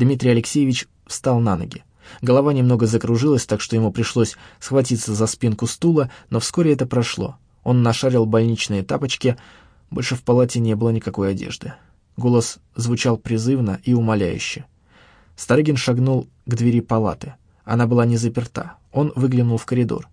Дмитрий Алексеевич встал на ноги. Голова немного закружилась, так что ему пришлось схватиться за спинку стула, но вскоре это прошло. Он нашарил больничные тапочки, больше в палате не было никакой одежды. Голос звучал призывно и умоляюще. Старыгин шагнул к двери палаты. Она была не заперта. Он выглянул в коридор.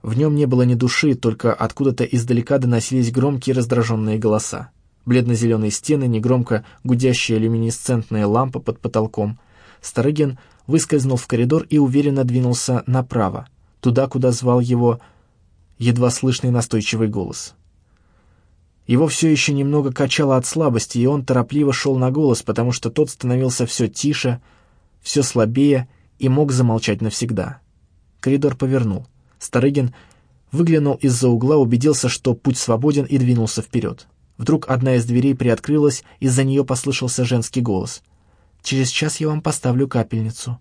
В нем не было ни души, только откуда-то издалека доносились громкие раздраженные голоса. Бледно-зеленые стены, негромко гудящая люминесцентная лампа под потолком. Старыгин выскользнул в коридор и уверенно двинулся направо, туда, куда звал его едва слышный настойчивый голос. Его все еще немного качало от слабости, и он торопливо шел на голос, потому что тот становился все тише, все слабее и мог замолчать навсегда. Коридор повернул. Старыгин выглянул из-за угла, убедился, что путь свободен, и двинулся вперед. Вдруг одна из дверей приоткрылась, из-за нее послышался женский голос. «Через час я вам поставлю капельницу».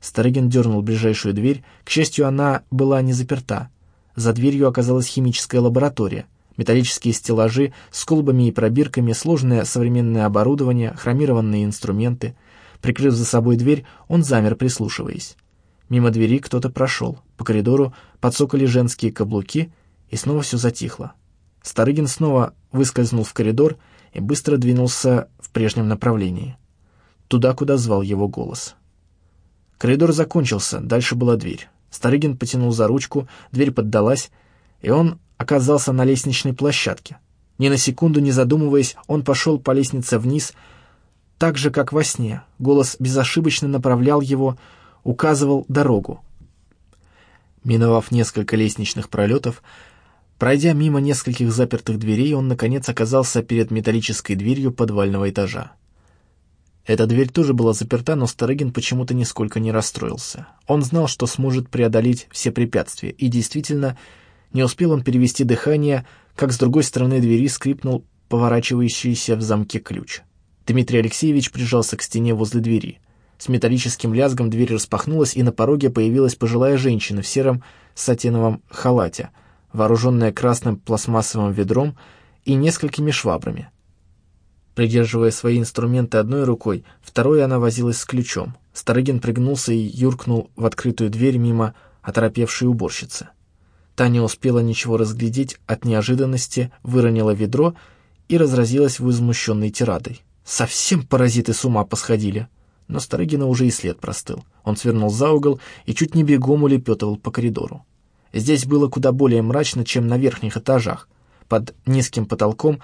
Старыгин дернул ближайшую дверь. К счастью, она была не заперта. За дверью оказалась химическая лаборатория. Металлические стеллажи с колбами и пробирками, сложное современное оборудование, хромированные инструменты. Прикрыв за собой дверь, он замер, прислушиваясь. Мимо двери кто-то прошел. По коридору подсокали женские каблуки, и снова все затихло. Старыгин снова выскользнул в коридор и быстро двинулся в прежнем направлении. Туда, куда звал его голос. Коридор закончился, дальше была дверь. Старыгин потянул за ручку, дверь поддалась, и он оказался на лестничной площадке. Ни на секунду не задумываясь, он пошел по лестнице вниз, так же, как во сне. Голос безошибочно направлял его, указывал дорогу. Миновав несколько лестничных пролетов, пройдя мимо нескольких запертых дверей, он, наконец, оказался перед металлической дверью подвального этажа. Эта дверь тоже была заперта, но Старыгин почему-то нисколько не расстроился. Он знал, что сможет преодолеть все препятствия, и действительно, не успел он перевести дыхание, как с другой стороны двери скрипнул поворачивающийся в замке ключ. Дмитрий Алексеевич прижался к стене возле двери. С металлическим лязгом дверь распахнулась, и на пороге появилась пожилая женщина в сером сатиновом халате, вооруженная красным пластмассовым ведром и несколькими швабрами. Придерживая свои инструменты одной рукой, второй она возилась с ключом. Старыгин пригнулся и юркнул в открытую дверь мимо оторопевшей уборщицы. Та не успела ничего разглядеть, от неожиданности выронила ведро и разразилась возмущенной тирадой. Совсем паразиты с ума посходили. Но Старыгина уже и след простыл. Он свернул за угол и чуть не бегом улепетывал по коридору. Здесь было куда более мрачно, чем на верхних этажах. Под низким потолком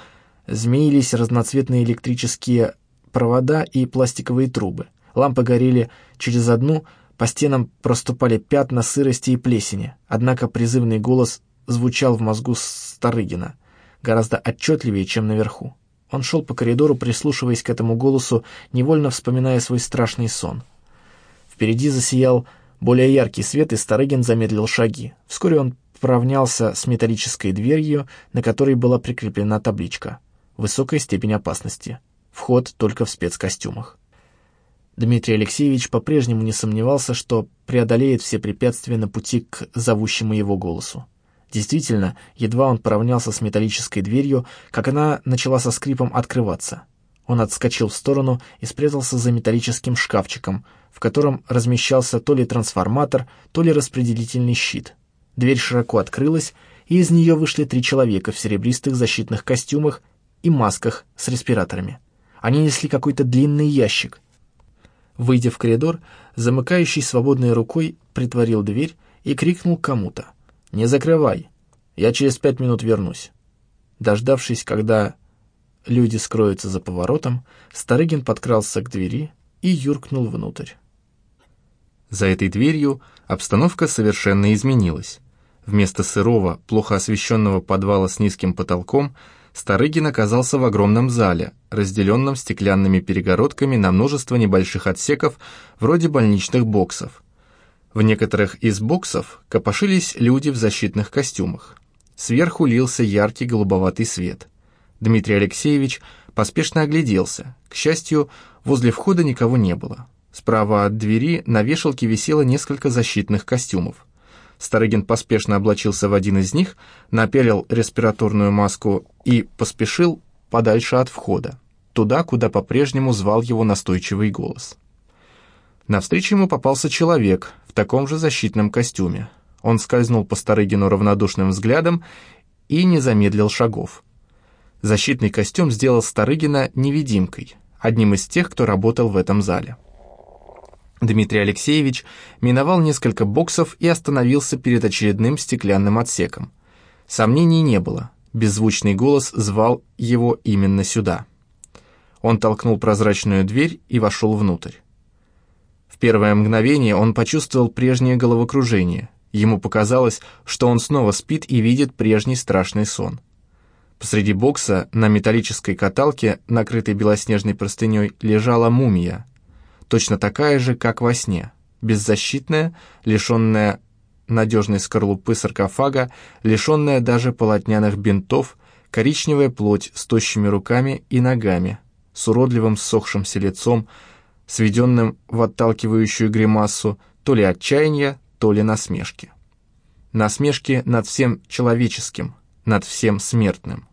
змеились разноцветные электрические провода и пластиковые трубы. Лампы горели через одну, по стенам проступали пятна сырости и плесени, однако призывный голос звучал в мозгу Старыгина гораздо отчетливее, чем наверху. Он шел по коридору, прислушиваясь к этому голосу, невольно вспоминая свой страшный сон. Впереди засиял более яркий свет, и Старыгин замедлил шаги. Вскоре он поравнялся с металлической дверью, на которой была прикреплена табличка — Высокая степень опасности. Вход только в спецкостюмах. Дмитрий Алексеевич по-прежнему не сомневался, что преодолеет все препятствия на пути к зовущему его голосу. Действительно, едва он поравнялся с металлической дверью, как она начала со скрипом открываться. Он отскочил в сторону и спрятался за металлическим шкафчиком, в котором размещался то ли трансформатор, то ли распределительный щит. Дверь широко открылась, и из нее вышли три человека в серебристых защитных костюмах и масках с респираторами. Они несли какой-то длинный ящик. Выйдя в коридор, замыкающий свободной рукой притворил дверь и крикнул кому-то. «Не закрывай! Я через пять минут вернусь». Дождавшись, когда люди скроются за поворотом, Старыгин подкрался к двери и юркнул внутрь. За этой дверью обстановка совершенно изменилась. Вместо сырого, плохо освещенного подвала с низким потолком – Старыгин оказался в огромном зале, разделенном стеклянными перегородками на множество небольших отсеков, вроде больничных боксов. В некоторых из боксов копошились люди в защитных костюмах. Сверху лился яркий голубоватый свет. Дмитрий Алексеевич поспешно огляделся. К счастью, возле входа никого не было. Справа от двери на вешалке висело несколько защитных костюмов. Старыгин поспешно облачился в один из них, напялил респираторную маску и поспешил подальше от входа. туда, куда по-прежнему звал его настойчивый голос. Навстречу ему попался человек в таком же защитном костюме. Он скользнул по Старыгину равнодушным взглядом и не замедлил шагов. Защитный костюм сделал Старыгина невидимкой, одним из тех, кто работал в этом зале. Дмитрий Алексеевич миновал несколько боксов и остановился перед очередным стеклянным отсеком. Сомнений не было. Беззвучный голос звал его именно сюда. Он толкнул прозрачную дверь и вошел внутрь. В первое мгновение он почувствовал прежнее головокружение. Ему показалось, что он снова спит и видит прежний страшный сон. Посреди бокса на металлической каталке, накрытой белоснежной простыней, лежала мумия — точно такая же, как во сне, беззащитная, лишенная надежной скорлупы саркофага, лишенная даже полотняных бинтов, коричневая плоть с тощими руками и ногами, с уродливым ссохшимся лицом, сведенным в отталкивающую гримасу то ли отчаяния, то ли насмешки. Насмешки над всем человеческим, над всем смертным.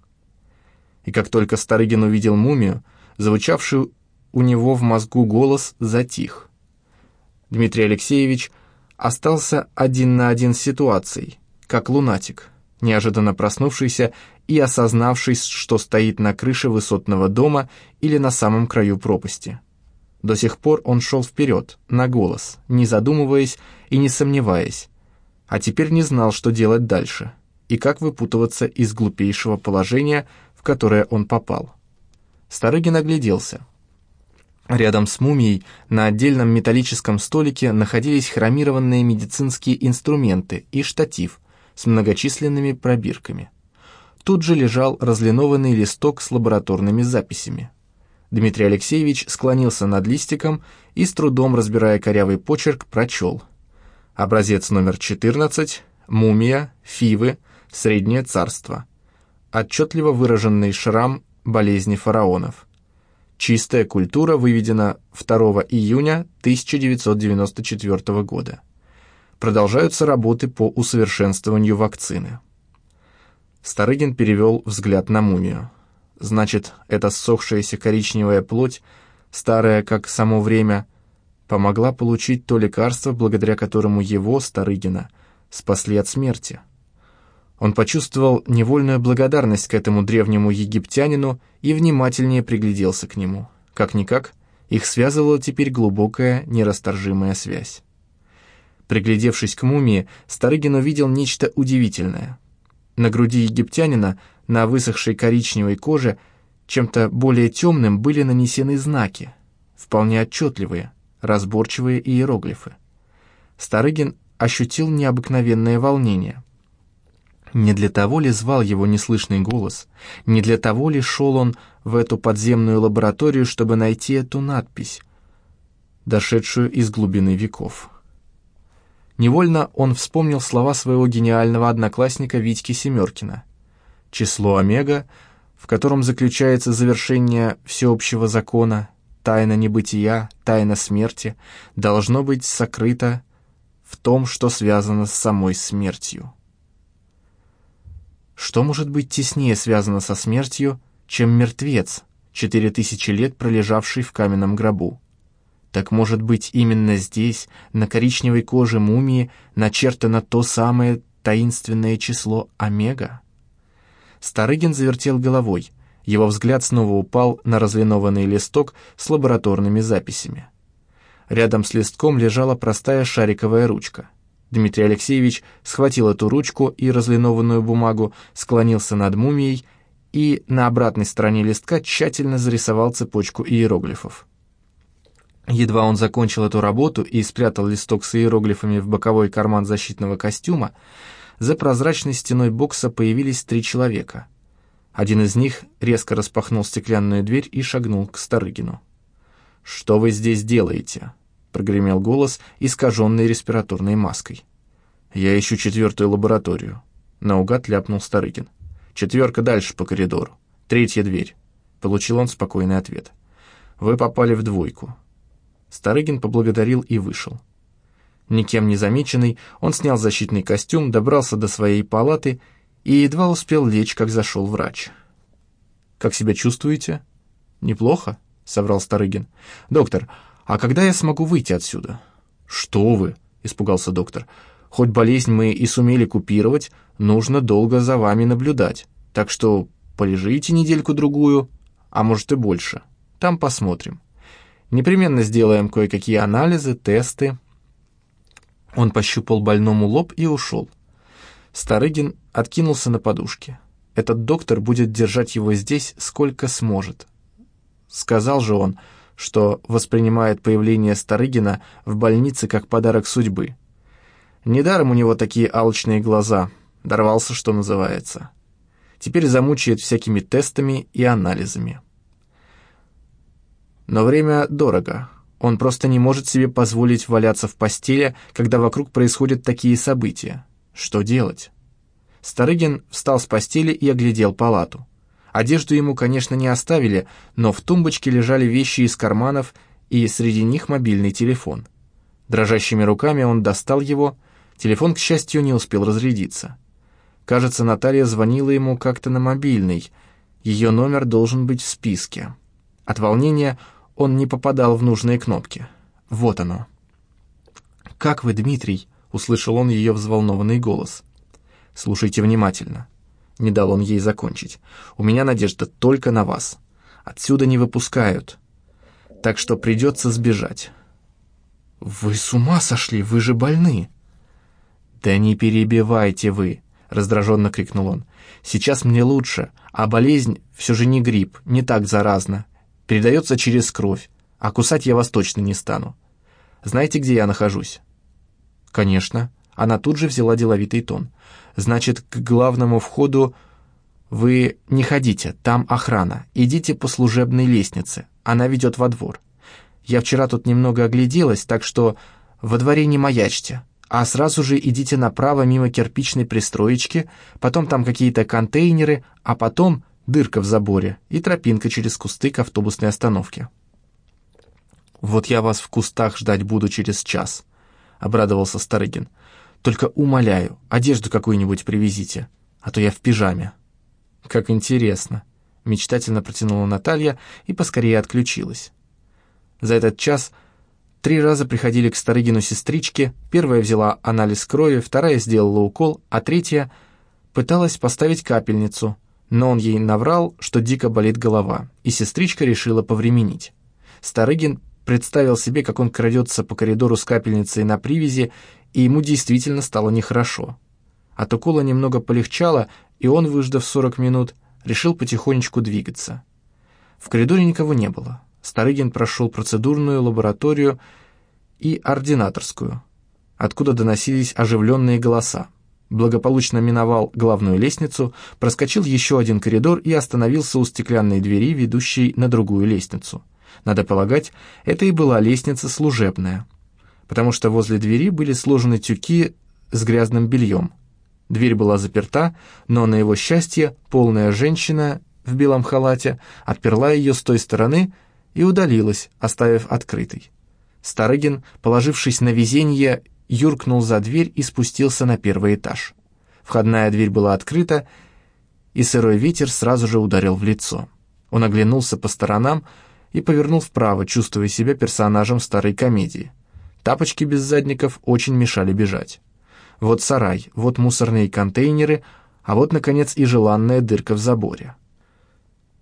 И как только Старыгин увидел мумию, звучавшую у него в мозгу голос затих. Дмитрий Алексеевич остался один на один с ситуацией, как лунатик, неожиданно проснувшийся и осознавший, что стоит на крыше высотного дома или на самом краю пропасти. До сих пор он шел вперед, на голос, не задумываясь и не сомневаясь, а теперь не знал, что делать дальше и как выпутываться из глупейшего положения, в которое он попал. Старыгин огляделся. Рядом с мумией на отдельном металлическом столике находились хромированные медицинские инструменты и штатив с многочисленными пробирками. Тут же лежал разлинованный листок с лабораторными записями. Дмитрий Алексеевич склонился над листиком и, с трудом разбирая корявый почерк, прочел. Образец номер 14, мумия, фивы, среднее царство. Отчетливо выраженный шрам болезни фараонов. Чистая культура выведена 2 июня 1994 года. Продолжаются работы по усовершенствованию вакцины. Старыгин перевел взгляд на мумию. Значит, эта ссохшаяся коричневая плоть, старая как само время, помогла получить то лекарство, благодаря которому его, Старыгина, спасли от смерти. Он почувствовал невольную благодарность к этому древнему египтянину и внимательнее пригляделся к нему. Как-никак, их связывала теперь глубокая, нерасторжимая связь. Приглядевшись к мумии, Старыгин увидел нечто удивительное. На груди египтянина, на высохшей коричневой коже, чем-то более темным были нанесены знаки, вполне отчетливые, разборчивые иероглифы. Старыгин ощутил необыкновенное волнение — не для того ли звал его неслышный голос? Не для того ли шел он в эту подземную лабораторию, чтобы найти эту надпись, дошедшую из глубины веков? Невольно он вспомнил слова своего гениального одноклассника Витьки Семеркина. «Число омега, в котором заключается завершение всеобщего закона, тайна небытия, тайна смерти, должно быть сокрыто в том, что связано с самой смертью». Что может быть теснее связано со смертью, чем мертвец, четыре тысячи лет пролежавший в каменном гробу? Так может быть именно здесь, на коричневой коже мумии, начертано то самое таинственное число Омега? Старыгин завертел головой. Его взгляд снова упал на разлинованный листок с лабораторными записями. Рядом с листком лежала простая шариковая ручка — Дмитрий Алексеевич схватил эту ручку и разлинованную бумагу, склонился над мумией и на обратной стороне листка тщательно зарисовал цепочку иероглифов. Едва он закончил эту работу и спрятал листок с иероглифами в боковой карман защитного костюма, за прозрачной стеной бокса появились три человека. Один из них резко распахнул стеклянную дверь и шагнул к Старыгину. «Что вы здесь делаете?» Прогремел голос, искаженный респираторной маской. «Я ищу четвертую лабораторию», — наугад ляпнул Старыгин. «Четверка дальше по коридору. Третья дверь». Получил он спокойный ответ. «Вы попали в двойку». Старыгин поблагодарил и вышел. Никем не замеченный, он снял защитный костюм, добрался до своей палаты и едва успел лечь, как зашел врач. «Как себя чувствуете?» «Неплохо», — соврал Старыгин. «Доктор, а когда я смогу выйти отсюда?» «Что вы?» — испугался доктор. «Хоть болезнь мы и сумели купировать, нужно долго за вами наблюдать. Так что полежите недельку-другую, а может и больше. Там посмотрим. Непременно сделаем кое-какие анализы, тесты». Он пощупал больному лоб и ушел. Старыгин откинулся на подушке. Этот доктор будет держать его здесь сколько сможет. Сказал же он, что воспринимает появление Старыгина в больнице как подарок судьбы. Недаром у него такие алчные глаза, дорвался, что называется. Теперь замучает всякими тестами и анализами. Но время дорого. Он просто не может себе позволить валяться в постели, когда вокруг происходят такие события. Что делать? Старыгин встал с постели и оглядел палату. Одежду ему, конечно, не оставили, но в тумбочке лежали вещи из карманов, и среди них мобильный телефон. Дрожащими руками он достал его, телефон, к счастью, не успел разрядиться. Кажется, Наталья звонила ему как-то на мобильный, ее номер должен быть в списке. От волнения он не попадал в нужные кнопки. Вот оно. «Как вы, Дмитрий?» — услышал он ее взволнованный голос. «Слушайте внимательно». Не дал он ей закончить. «У меня надежда только на вас. Отсюда не выпускают. Так что придется сбежать». «Вы с ума сошли? Вы же больны!» «Да не перебивайте вы!» — раздраженно крикнул он. «Сейчас мне лучше, а болезнь все же не грипп, не так заразна. Передается через кровь, а кусать я вас точно не стану. Знаете, где я нахожусь?» «Конечно». Она тут же взяла деловитый тон. «Значит, к главному входу вы не ходите, там охрана. Идите по служебной лестнице, она ведет во двор. Я вчера тут немного огляделась, так что во дворе не маячьте, а сразу же идите направо мимо кирпичной пристроечки, потом там какие-то контейнеры, а потом дырка в заборе и тропинка через кусты к автобусной остановке. «Вот я вас в кустах ждать буду через час», — обрадовался Старыгин. «Только умоляю, одежду какую-нибудь привезите, а то я в пижаме». «Как интересно», — мечтательно протянула Наталья и поскорее отключилась. За этот час три раза приходили к Старыгину сестрички, первая взяла анализ крови, вторая сделала укол, а третья пыталась поставить капельницу, но он ей наврал, что дико болит голова, и сестричка решила повременить. Старыгин представил себе, как он крадется по коридору с капельницей на привязи, и ему действительно стало нехорошо. От укола немного полегчало, и он, выждав 40 минут, решил потихонечку двигаться. В коридоре никого не было. Старыгин прошел процедурную лабораторию и ординаторскую, откуда доносились оживленные голоса. Благополучно миновал главную лестницу, проскочил еще один коридор и остановился у стеклянной двери, ведущей на другую лестницу. Надо полагать, это и была лестница служебная, потому что возле двери были сложены тюки с грязным бельем. Дверь была заперта, но, на его счастье, полная женщина в белом халате отперла ее с той стороны и удалилась, оставив открытой. Старыгин, положившись на везенье, юркнул за дверь и спустился на первый этаж. Входная дверь была открыта, и сырой ветер сразу же ударил в лицо. Он оглянулся по сторонам и повернул вправо, чувствуя себя персонажем старой комедии. Тапочки без задников очень мешали бежать. Вот сарай, вот мусорные контейнеры, а вот, наконец, и желанная дырка в заборе.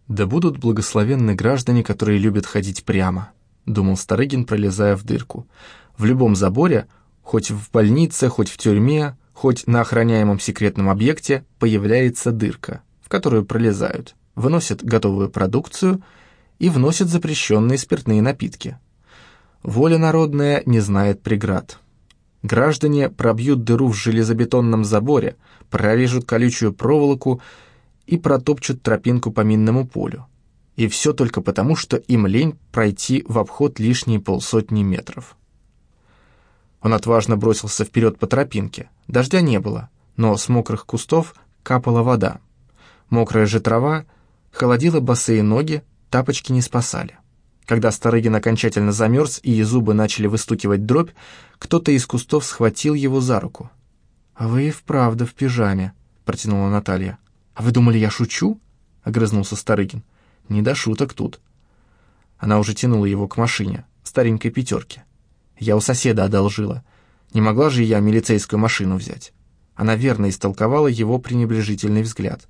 «Да будут благословенны граждане, которые любят ходить прямо», — думал Старыгин, пролезая в дырку. «В любом заборе, хоть в больнице, хоть в тюрьме, хоть на охраняемом секретном объекте, появляется дырка, в которую пролезают, выносят готовую продукцию и вносят запрещенные спиртные напитки. Воля народная не знает преград». Граждане пробьют дыру в железобетонном заборе, прорежут колючую проволоку и протопчут тропинку по минному полю. И все только потому, что им лень пройти в обход лишние полсотни метров. Он отважно бросился вперед по тропинке. Дождя не было, но с мокрых кустов капала вода. Мокрая же трава холодила босые ноги, тапочки не спасали. Когда Старыгин окончательно замерз и зубы начали выстукивать дробь, кто-то из кустов схватил его за руку. «А вы и вправду в пижаме», — протянула Наталья. «А вы думали, я шучу?» — огрызнулся Старыгин. «Не до шуток тут. Она уже тянула его к машине, старенькой пятерке. Я у соседа одолжила. Не могла же я милицейскую машину взять. Она верно истолковала его пренебрежительный взгляд.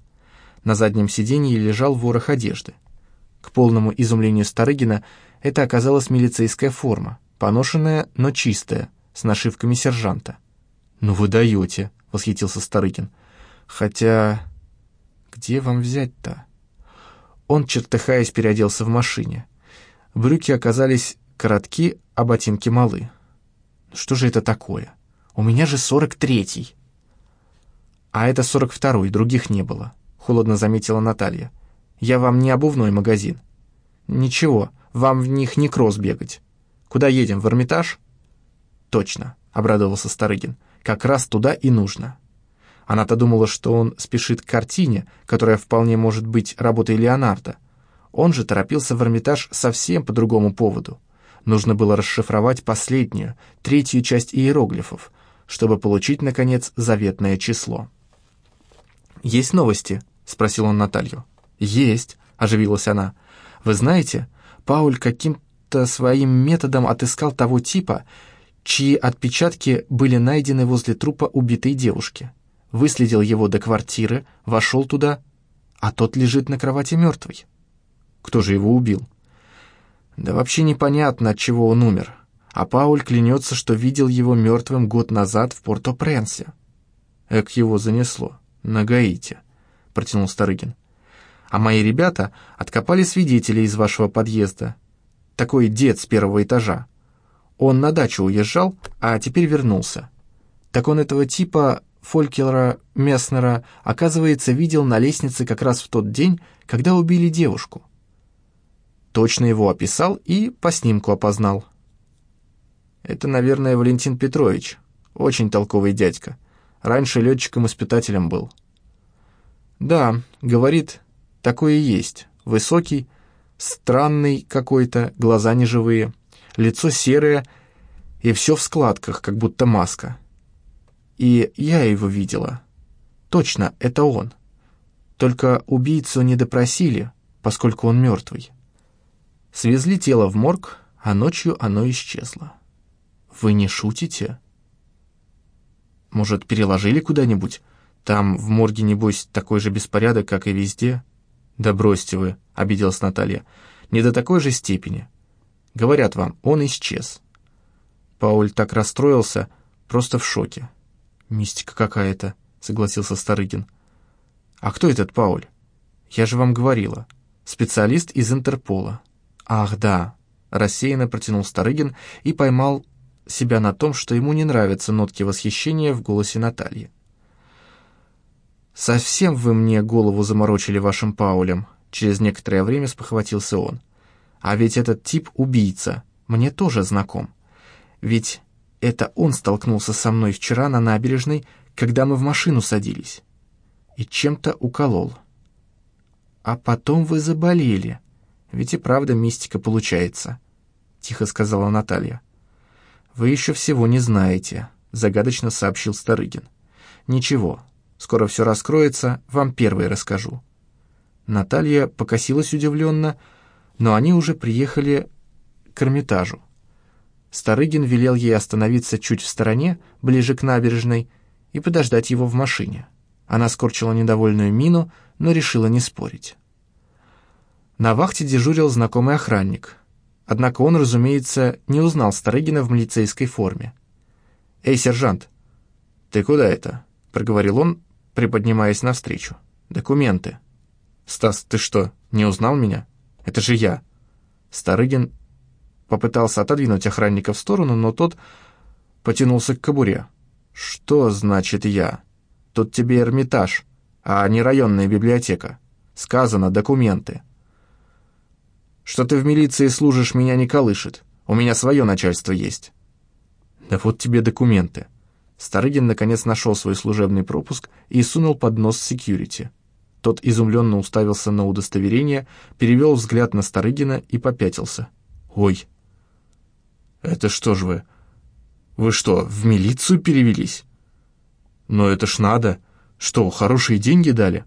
На заднем сиденье лежал ворох одежды. К полному изумлению Старыгина это оказалась милицейская форма, поношенная, но чистая, с нашивками сержанта. «Ну вы даете», — восхитился Старыгин. «Хотя... где вам взять-то?» Он, чертыхаясь, переоделся в машине. Брюки оказались коротки, а ботинки малы. Что же это такое? У меня же сорок третий. А это сорок второй, других не было, холодно заметила Наталья. Я вам не обувной магазин. Ничего, вам в них не кросс бегать. Куда едем, в Эрмитаж? Точно, обрадовался Старыгин. Как раз туда и нужно. Она-то думала, что он спешит к картине, которая вполне может быть работой Леонардо, он же торопился в Эрмитаж совсем по другому поводу. Нужно было расшифровать последнюю, третью часть иероглифов, чтобы получить, наконец, заветное число. «Есть новости?» — спросил он Наталью. «Есть», — оживилась она. «Вы знаете, Пауль каким-то своим методом отыскал того типа, чьи отпечатки были найдены возле трупа убитой девушки. Выследил его до квартиры, вошел туда, а тот лежит на кровати мертвый. Кто же его убил? Да вообще непонятно, от чего он умер. А Пауль клянется, что видел его мертвым год назад в Порто-Пренсе. Эк его занесло. На Гаити, протянул Старыгин. А мои ребята откопали свидетелей из вашего подъезда. Такой дед с первого этажа. Он на дачу уезжал, а теперь вернулся. Так он этого типа Фолькера Месснера, оказывается, видел на лестнице как раз в тот день, когда убили девушку точно его описал и по снимку опознал. Это, наверное, Валентин Петрович, очень толковый дядька. Раньше летчиком-испытателем был. Да, говорит, такое и есть. Высокий, странный какой-то, глаза неживые, лицо серое и все в складках, как будто маска. И я его видела. Точно, это он. Только убийцу не допросили, поскольку он мертвый. Свезли тело в морг, а ночью оно исчезло. Вы не шутите? Может, переложили куда-нибудь? Там в морге, небось, такой же беспорядок, как и везде? Да бросьте вы, обиделась Наталья. Не до такой же степени. Говорят вам, он исчез. Пауль так расстроился, просто в шоке. Мистика какая-то, согласился Старыгин. А кто этот Пауль? Я же вам говорила. Специалист из Интерпола. «Ах, да», — рассеянно протянул Старыгин и поймал себя на том, что ему не нравятся нотки восхищения в голосе Натальи. «Совсем вы мне голову заморочили вашим Паулем», — через некоторое время спохватился он. «А ведь этот тип убийца мне тоже знаком. Ведь это он столкнулся со мной вчера на набережной, когда мы в машину садились. И чем-то уколол. А потом вы заболели», ведь и правда мистика получается», — тихо сказала Наталья. «Вы еще всего не знаете», — загадочно сообщил Старыгин. «Ничего, скоро все раскроется, вам первой расскажу». Наталья покосилась удивленно, но они уже приехали к Эрмитажу. Старыгин велел ей остановиться чуть в стороне, ближе к набережной, и подождать его в машине. Она скорчила недовольную мину, но решила не спорить. На вахте дежурил знакомый охранник. Однако он, разумеется, не узнал Старыгина в милицейской форме. «Эй, сержант!» «Ты куда это?» — проговорил он, приподнимаясь навстречу. «Документы». «Стас, ты что, не узнал меня? Это же я». Старыгин попытался отодвинуть охранника в сторону, но тот потянулся к кобуре. «Что значит я? Тут тебе Эрмитаж, а не районная библиотека. Сказано документы». Что ты в милиции служишь, меня не колышет. У меня свое начальство есть». «Да вот тебе документы». Старыгин наконец нашел свой служебный пропуск и сунул под нос секьюрити. Тот изумленно уставился на удостоверение, перевел взгляд на Старыгина и попятился. «Ой, это что ж вы? Вы что, в милицию перевелись?» «Но это ж надо. Что, хорошие деньги дали?»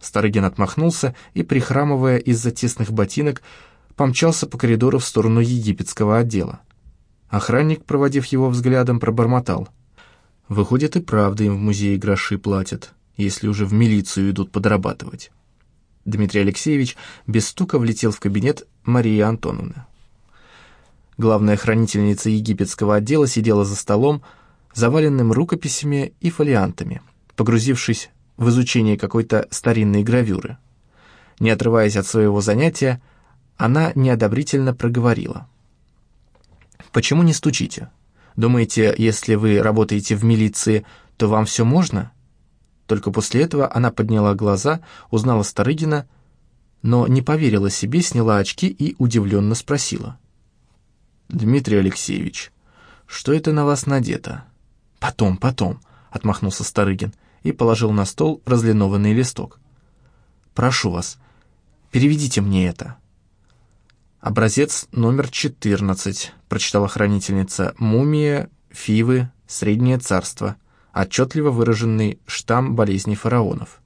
Старыгин отмахнулся и, прихрамывая из-за тесных ботинок, помчался по коридору в сторону египетского отдела. Охранник, проводив его взглядом, пробормотал. «Выходит, и правда им в музее гроши платят, если уже в милицию идут подрабатывать». Дмитрий Алексеевич без стука влетел в кабинет Марии Антоновны. Главная хранительница египетского отдела сидела за столом, заваленным рукописями и фолиантами, погрузившись в изучение какой-то старинной гравюры. Не отрываясь от своего занятия, она неодобрительно проговорила. «Почему не стучите? Думаете, если вы работаете в милиции, то вам все можно?» Только после этого она подняла глаза, узнала Старыгина, но не поверила себе, сняла очки и удивленно спросила. «Дмитрий Алексеевич, что это на вас надето?» «Потом, потом», — отмахнулся Старыгин и положил на стол разлинованный листок. «Прошу вас, переведите мне это». «Образец номер 14», — прочитала хранительница. «Мумия, Фивы, Среднее царство. Отчетливо выраженный штамм болезней фараонов».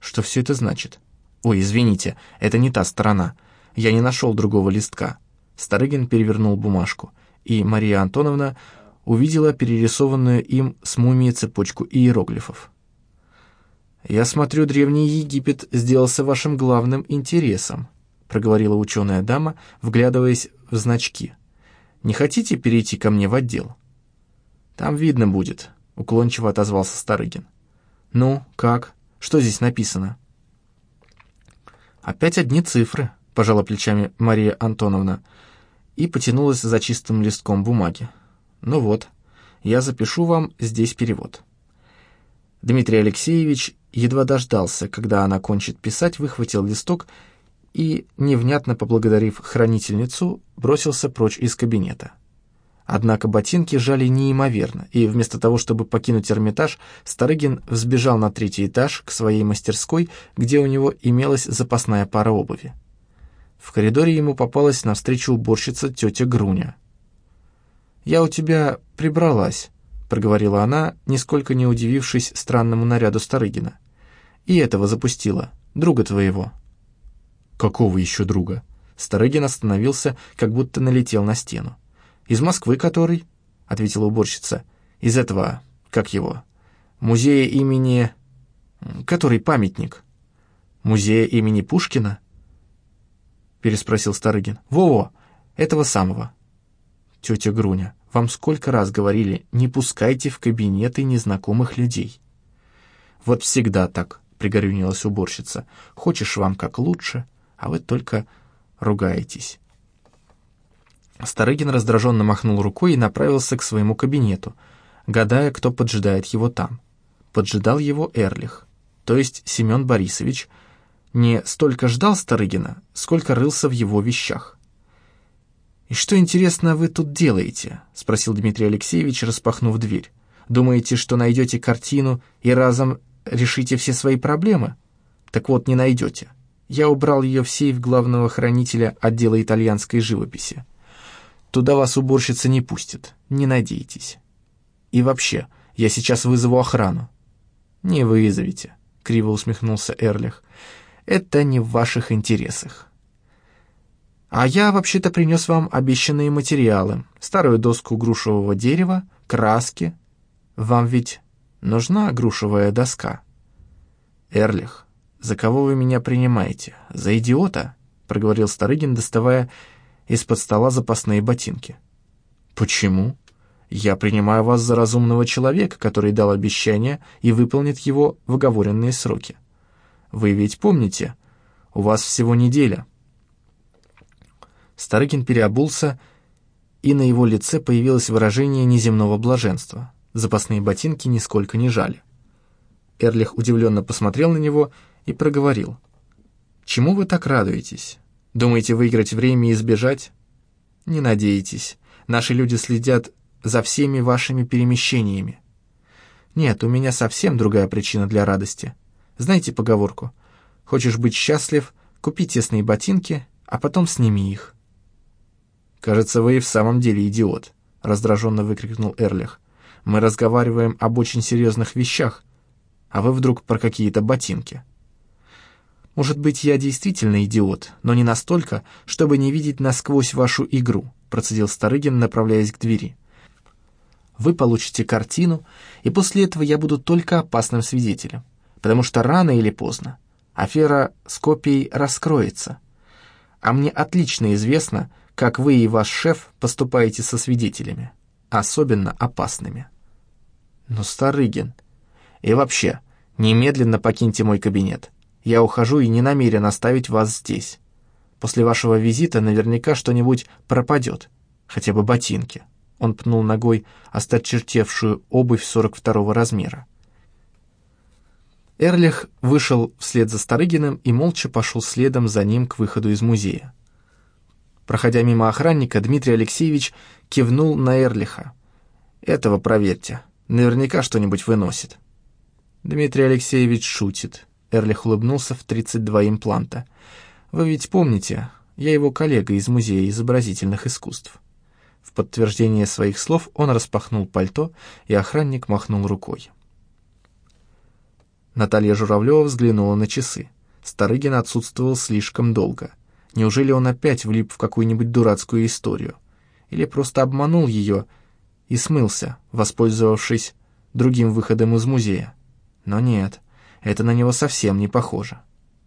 «Что все это значит?» «Ой, извините, это не та сторона. Я не нашел другого листка». Старыгин перевернул бумажку, и Мария Антоновна увидела перерисованную им с мумией цепочку иероглифов. «Я смотрю, Древний Египет сделался вашим главным интересом», проговорила ученая дама, вглядываясь в значки. «Не хотите перейти ко мне в отдел?» «Там видно будет», — уклончиво отозвался Старыгин. «Ну, как? Что здесь написано?» «Опять одни цифры», — пожала плечами Мария Антоновна и потянулась за чистым листком бумаги. «Ну вот, я запишу вам здесь перевод». Дмитрий Алексеевич едва дождался, когда она кончит писать, выхватил листок невнятно поблагодарив хранительницу, бросился прочь из кабинета. Однако ботинки жали неимоверно, и вместо того, чтобы покинуть Эрмитаж, Старыгин взбежал на третий этаж к своей мастерской, где у него имелась запасная пара обуви. В коридоре ему попалась навстречу уборщица тетя Груня. «Я у тебя прибралась», — проговорила она, нисколько не удивившись странному наряду Старыгина. «И этого запустила, друга твоего». «Какого еще друга?» Старыгин остановился, как будто налетел на стену. «Из Москвы который?» — ответила уборщица. «Из этого, как его, музея имени... Который памятник?» «Музея имени Пушкина?» — переспросил Старыгин. «Во-во, этого самого». «Тетя Груня, вам сколько раз говорили, не пускайте в кабинеты незнакомых людей?» «Вот всегда так», — пригорюнилась уборщица. «Хочешь вам как лучше, а вы только ругаетесь». Старыгин раздраженно махнул рукой и направился к своему кабинету, гадая, кто поджидает его там. Поджидал его Эрлих, то есть Семен Борисович, не столько ждал Старыгина, сколько рылся в его вещах. «И что, интересно, вы тут делаете?» — спросил Дмитрий Алексеевич, распахнув дверь. «Думаете, что найдете картину и разом решите все свои проблемы? Так вот, не найдете. Я убрал ее в сейф главного хранителя отдела итальянской живописи. Туда вас уборщица не пустит, не надейтесь. И вообще, я сейчас вызову охрану». «Не вызовете», — криво усмехнулся Эрлих. «Это не в ваших интересах». «А я вообще-то принес вам обещанные материалы. Старую доску грушевого дерева, краски. Вам ведь нужна грушевая доска?» «Эрлих, за кого вы меня принимаете? За идиота?» — проговорил Старыгин, доставая из-под стола запасные ботинки. «Почему? Я принимаю вас за разумного человека, который дал обещание и выполнит его в оговоренные сроки. Вы ведь помните, у вас всего неделя». Старыгин переобулся, и на его лице появилось выражение неземного блаженства. Запасные ботинки нисколько не жали. Эрлих удивленно посмотрел на него и проговорил. «Чему вы так радуетесь? Думаете выиграть время и сбежать? Не надейтесь. Наши люди следят за всеми вашими перемещениями. Нет, у меня совсем другая причина для радости. Знаете поговорку? Хочешь быть счастлив, купи тесные ботинки, а потом сними их. «Кажется, вы и в самом деле идиот», — раздраженно выкрикнул Эрлих. «Мы разговариваем об очень серьезных вещах, а вы вдруг про какие-то ботинки». «Может быть, я действительно идиот, но не настолько, чтобы не видеть насквозь вашу игру», процедил Старыгин, направляясь к двери. «Вы получите картину, и после этого я буду только опасным свидетелем, потому что рано или поздно афера с копией раскроется. А мне отлично известно, как вы и ваш шеф поступаете со свидетелями, особенно опасными». «Но, Старыгин...» «И вообще, немедленно покиньте мой кабинет». Я ухожу и не намерен оставить вас здесь. После вашего визита наверняка что-нибудь пропадет, хотя бы ботинки». Он пнул ногой осточертевшую обувь 42-го размера. Эрлих вышел вслед за Старыгиным и молча пошел следом за ним к выходу из музея. Проходя мимо охранника, Дмитрий Алексеевич кивнул на Эрлиха. «Этого проверьте. Наверняка что-нибудь выносит». Дмитрий Алексеевич шутит. Эрлих улыбнулся в 32 импланта. «Вы ведь помните, я его коллега из Музея изобразительных искусств». В подтверждение своих слов он распахнул пальто, и охранник махнул рукой. Наталья Журавлева взглянула на часы. Старыгин отсутствовал слишком долго. Неужели он опять влип в какую-нибудь дурацкую историю? Или просто обманул ее и смылся, воспользовавшись другим выходом из музея? Но нет. Это на него совсем не похоже.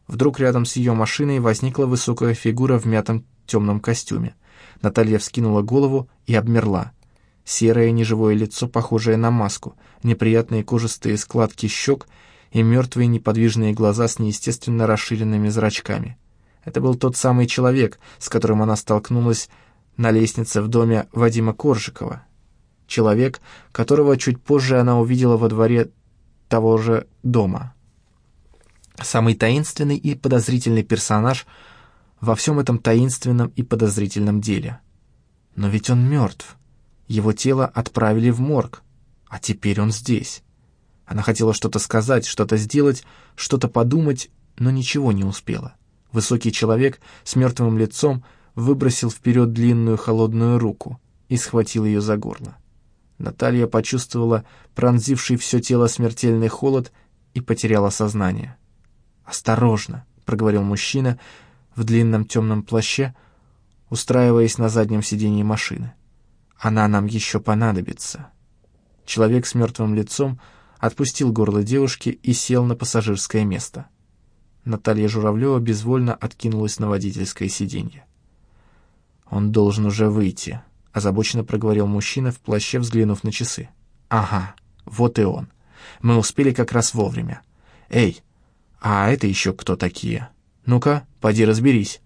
Вдруг рядом с ее машиной возникла высокая фигура в мятом темном костюме. Наталья вскинула голову и обмерла. Серое неживое лицо, похожее на маску, неприятные кожистые складки щек и мертвые неподвижные глаза с неестественно расширенными зрачками. Это был тот самый человек, с которым она столкнулась на лестнице в доме Вадима Коржикова. Человек, которого чуть позже она увидела во дворе того же дома самый таинственный и подозрительный персонаж во всем этом таинственном и подозрительном деле. Но ведь он мертв. Его тело отправили в морг, а теперь он здесь. Она хотела что-то сказать, что-то сделать, что-то подумать, но ничего не успела. Высокий человек с мертвым лицом выбросил вперед длинную холодную руку и схватил ее за горло. Наталья почувствовала пронзивший все тело смертельный холод и потеряла сознание. «Осторожно», — проговорил мужчина в длинном темном плаще, устраиваясь на заднем сиденье машины. «Она нам еще понадобится». Человек с мертвым лицом отпустил горло девушки и сел на пассажирское место. Наталья Журавлева безвольно откинулась на водительское сиденье. «Он должен уже выйти», — озабоченно проговорил мужчина в плаще, взглянув на часы. «Ага, вот и он. Мы успели как раз вовремя. Эй, а это еще кто такие? Ну-ка, поди разберись».